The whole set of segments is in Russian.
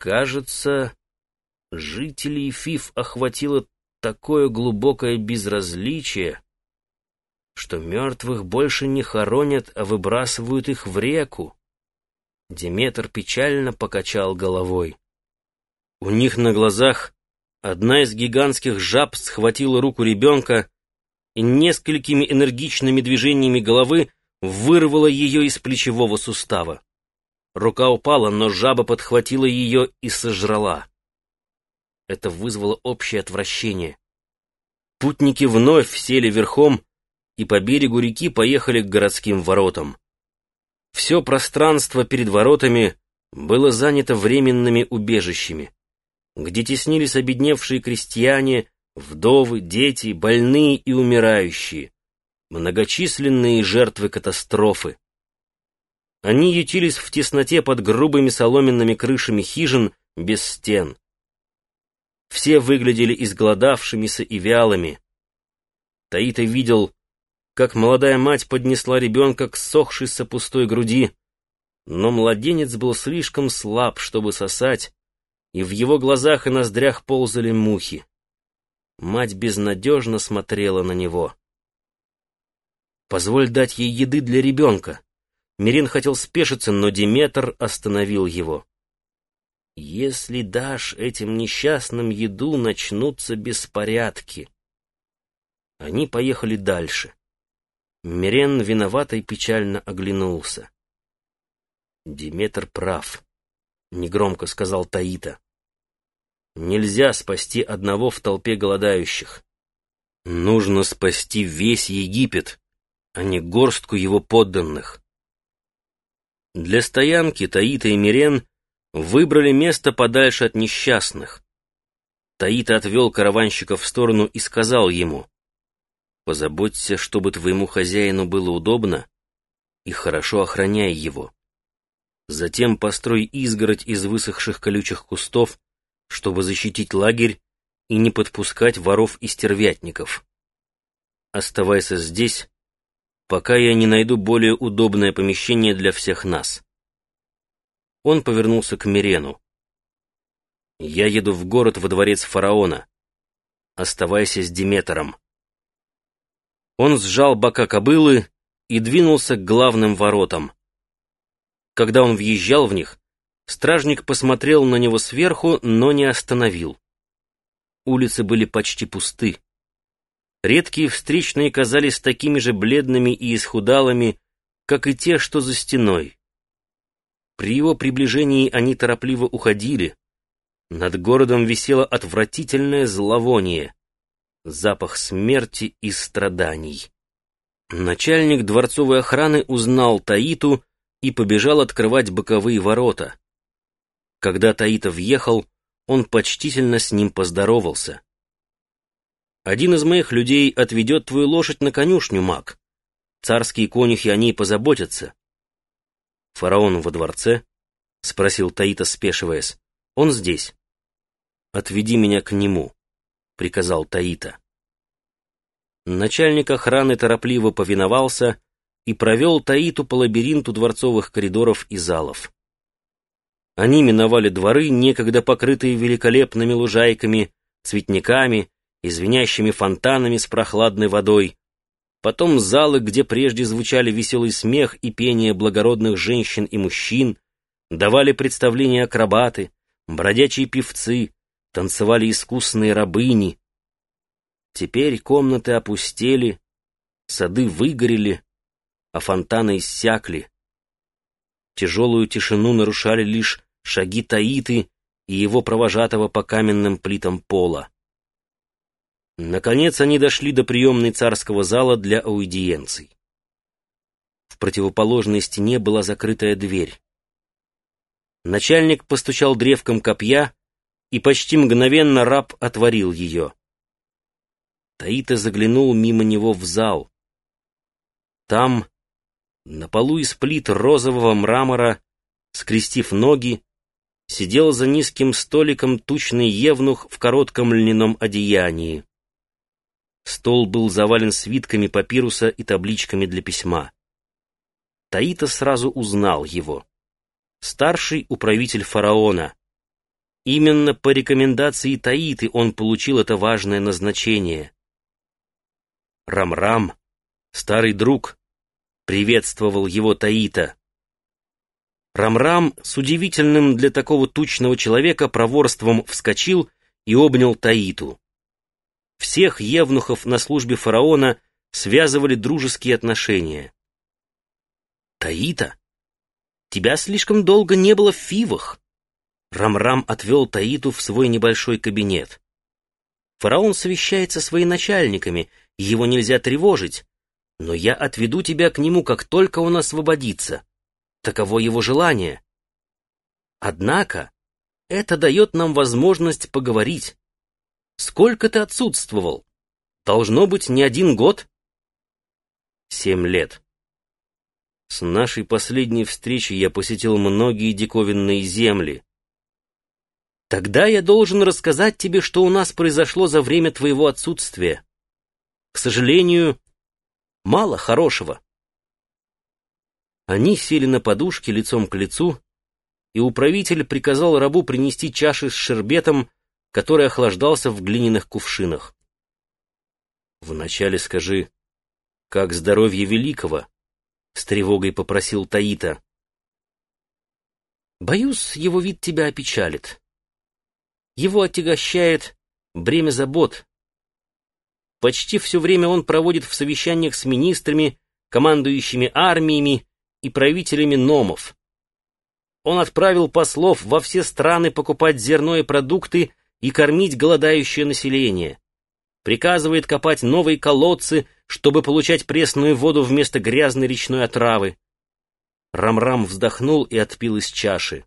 Кажется, жителей Фиф охватило такое глубокое безразличие, что мертвых больше не хоронят, а выбрасывают их в реку. Деметр печально покачал головой. У них на глазах одна из гигантских жаб схватила руку ребенка и несколькими энергичными движениями головы вырвала ее из плечевого сустава. Рука упала, но жаба подхватила ее и сожрала. Это вызвало общее отвращение. Путники вновь сели верхом и по берегу реки поехали к городским воротам. Все пространство перед воротами было занято временными убежищами, где теснились обедневшие крестьяне, вдовы, дети, больные и умирающие, многочисленные жертвы катастрофы. Они ютились в тесноте под грубыми соломенными крышами хижин без стен. Все выглядели изголодавшимися и вялыми. Таита видел, как молодая мать поднесла ребенка к сохшейся пустой груди, но младенец был слишком слаб, чтобы сосать, и в его глазах и ноздрях ползали мухи. Мать безнадежно смотрела на него. «Позволь дать ей еды для ребенка». Мирин хотел спешиться, но Диметр остановил его. «Если дашь этим несчастным еду, начнутся беспорядки». Они поехали дальше. Мирен виновато и печально оглянулся. Диметр прав, — негромко сказал Таита. Нельзя спасти одного в толпе голодающих. Нужно спасти весь Египет, а не горстку его подданных. Для стоянки Таита и Мирен выбрали место подальше от несчастных. Таита отвел караванщика в сторону и сказал ему, Позаботься, чтобы твоему хозяину было удобно, и хорошо охраняй его. Затем построй изгородь из высохших колючих кустов, чтобы защитить лагерь и не подпускать воров и стервятников. Оставайся здесь, пока я не найду более удобное помещение для всех нас. Он повернулся к Мирену. Я еду в город во дворец фараона. Оставайся с Диметром. Он сжал бока кобылы и двинулся к главным воротам. Когда он въезжал в них, стражник посмотрел на него сверху, но не остановил. Улицы были почти пусты. Редкие встречные казались такими же бледными и исхудалыми, как и те, что за стеной. При его приближении они торопливо уходили. Над городом висело отвратительное зловоние запах смерти и страданий. Начальник дворцовой охраны узнал Таиту и побежал открывать боковые ворота. Когда Таита въехал, он почтительно с ним поздоровался. «Один из моих людей отведет твою лошадь на конюшню, маг. Царские конюхи о ней позаботятся». «Фараон во дворце?» — спросил Таита, спешиваясь. «Он здесь. Отведи меня к нему» приказал Таита. Начальник охраны торопливо повиновался и провел Таиту по лабиринту дворцовых коридоров и залов. Они миновали дворы, некогда покрытые великолепными лужайками, цветниками и звенящими фонтанами с прохладной водой, потом залы, где прежде звучали веселый смех и пение благородных женщин и мужчин, давали представления акробаты, бродячие певцы, танцевали искусные рабыни. Теперь комнаты опустели, сады выгорели, а фонтаны иссякли. Тяжелую тишину нарушали лишь шаги Таиты и его провожатого по каменным плитам пола. Наконец они дошли до приемной царского зала для аудиенций. В противоположной стене была закрытая дверь. Начальник постучал древком копья, и почти мгновенно раб отворил ее. Таита заглянул мимо него в зал. Там, на полу из плит розового мрамора, скрестив ноги, сидел за низким столиком тучный евнух в коротком льняном одеянии. Стол был завален свитками папируса и табличками для письма. Таита сразу узнал его. Старший управитель фараона — Именно по рекомендации Таиты он получил это важное назначение. Рам-Рам, старый друг, приветствовал его Таита. Рам-Рам с удивительным для такого тучного человека проворством вскочил и обнял Таиту. Всех евнухов на службе фараона связывали дружеские отношения. «Таита, тебя слишком долго не было в Фивах!» Рам-Рам отвел Таиту в свой небольшой кабинет. «Фараон совещается со своими начальниками, его нельзя тревожить, но я отведу тебя к нему, как только он освободится. Таково его желание. Однако это дает нам возможность поговорить. Сколько ты отсутствовал? Должно быть, не один год? Семь лет. С нашей последней встречи я посетил многие диковинные земли. Тогда я должен рассказать тебе, что у нас произошло за время твоего отсутствия. К сожалению, мало хорошего. Они сели на подушке лицом к лицу, и управитель приказал рабу принести чаши с шербетом, который охлаждался в глиняных кувшинах. «Вначале скажи, как здоровье великого?» — с тревогой попросил Таита. «Боюсь, его вид тебя опечалит. Его отягощает бремя забот. Почти все время он проводит в совещаниях с министрами, командующими армиями и правителями номов. Он отправил послов во все страны покупать зерно и продукты и кормить голодающее население. Приказывает копать новые колодцы, чтобы получать пресную воду вместо грязной речной отравы. Рамрам -рам вздохнул и отпил из чаши.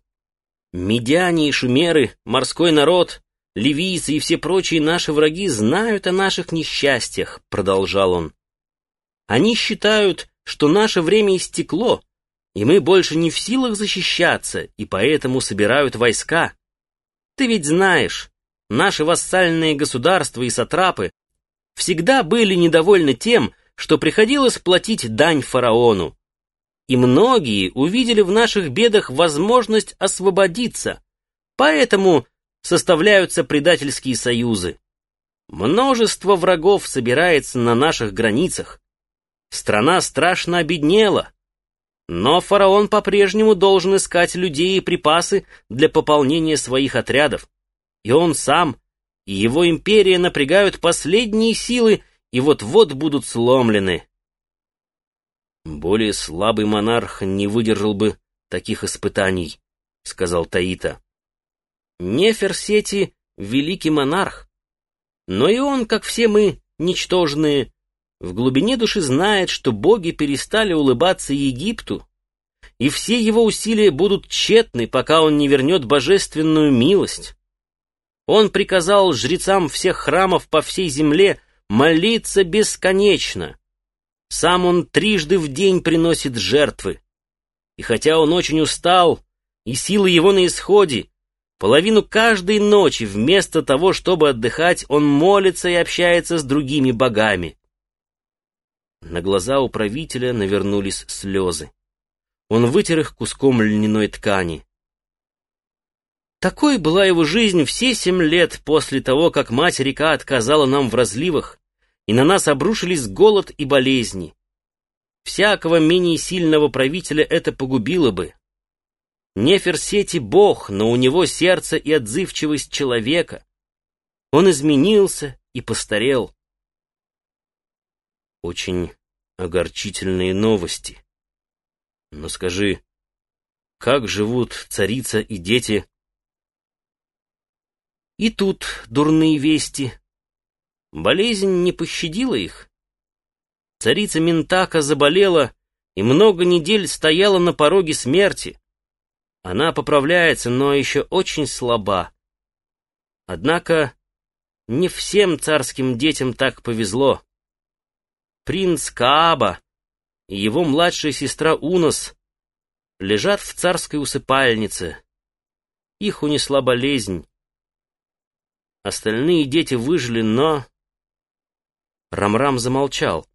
Медяне и шумеры, морской народ, ливийцы и все прочие наши враги знают о наших несчастьях, продолжал он. Они считают, что наше время истекло, и мы больше не в силах защищаться, и поэтому собирают войска. Ты ведь знаешь, наши вассальные государства и сатрапы всегда были недовольны тем, что приходилось платить дань фараону. И многие увидели в наших бедах возможность освободиться, поэтому составляются предательские союзы. Множество врагов собирается на наших границах. Страна страшно обеднела. Но фараон по-прежнему должен искать людей и припасы для пополнения своих отрядов. И он сам, и его империя напрягают последние силы и вот-вот будут сломлены. «Более слабый монарх не выдержал бы таких испытаний», — сказал Таита. «Неферсети — великий монарх, но и он, как все мы, ничтожные, в глубине души знает, что боги перестали улыбаться Египту, и все его усилия будут тщетны, пока он не вернет божественную милость. Он приказал жрецам всех храмов по всей земле молиться бесконечно. Сам он трижды в день приносит жертвы. И хотя он очень устал, и силы его на исходе, половину каждой ночи вместо того, чтобы отдыхать, он молится и общается с другими богами. На глаза у правителя навернулись слезы. Он вытер их куском льняной ткани. Такой была его жизнь все семь лет после того, как мать-река отказала нам в разливах, и на нас обрушились голод и болезни. Всякого менее сильного правителя это погубило бы. Неферсети — бог, но у него сердце и отзывчивость человека. Он изменился и постарел. Очень огорчительные новости. Но скажи, как живут царица и дети и тут дурные вести. Болезнь не пощадила их. Царица Ментака заболела и много недель стояла на пороге смерти. Она поправляется, но еще очень слаба. Однако не всем царским детям так повезло. Принц Кааба и его младшая сестра Унос лежат в царской усыпальнице. Их унесла болезнь. Остальные дети выжили, но... Рамрам -рам замолчал.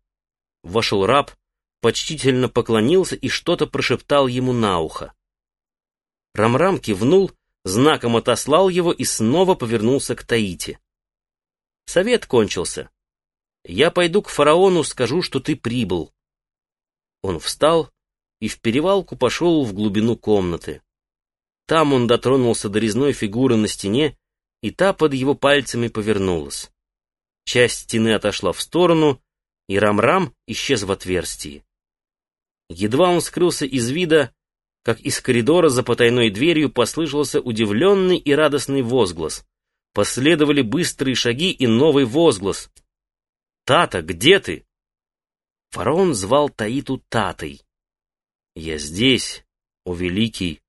Вошел раб, почтительно поклонился и что-то прошептал ему на ухо. Рамрам -рам кивнул, знаком отослал его и снова повернулся к Таите. Совет кончился. Я пойду к фараону, скажу, что ты прибыл. Он встал и в перевалку пошел в глубину комнаты. Там он дотронулся до резной фигуры на стене, и та под его пальцами повернулась. Часть стены отошла в сторону, и Рам-Рам исчез в отверстии. Едва он скрылся из вида, как из коридора за потайной дверью послышался удивленный и радостный возглас. Последовали быстрые шаги и новый возглас. «Тата, где ты?» Фараон звал Таиту Татой. «Я здесь, о великий!»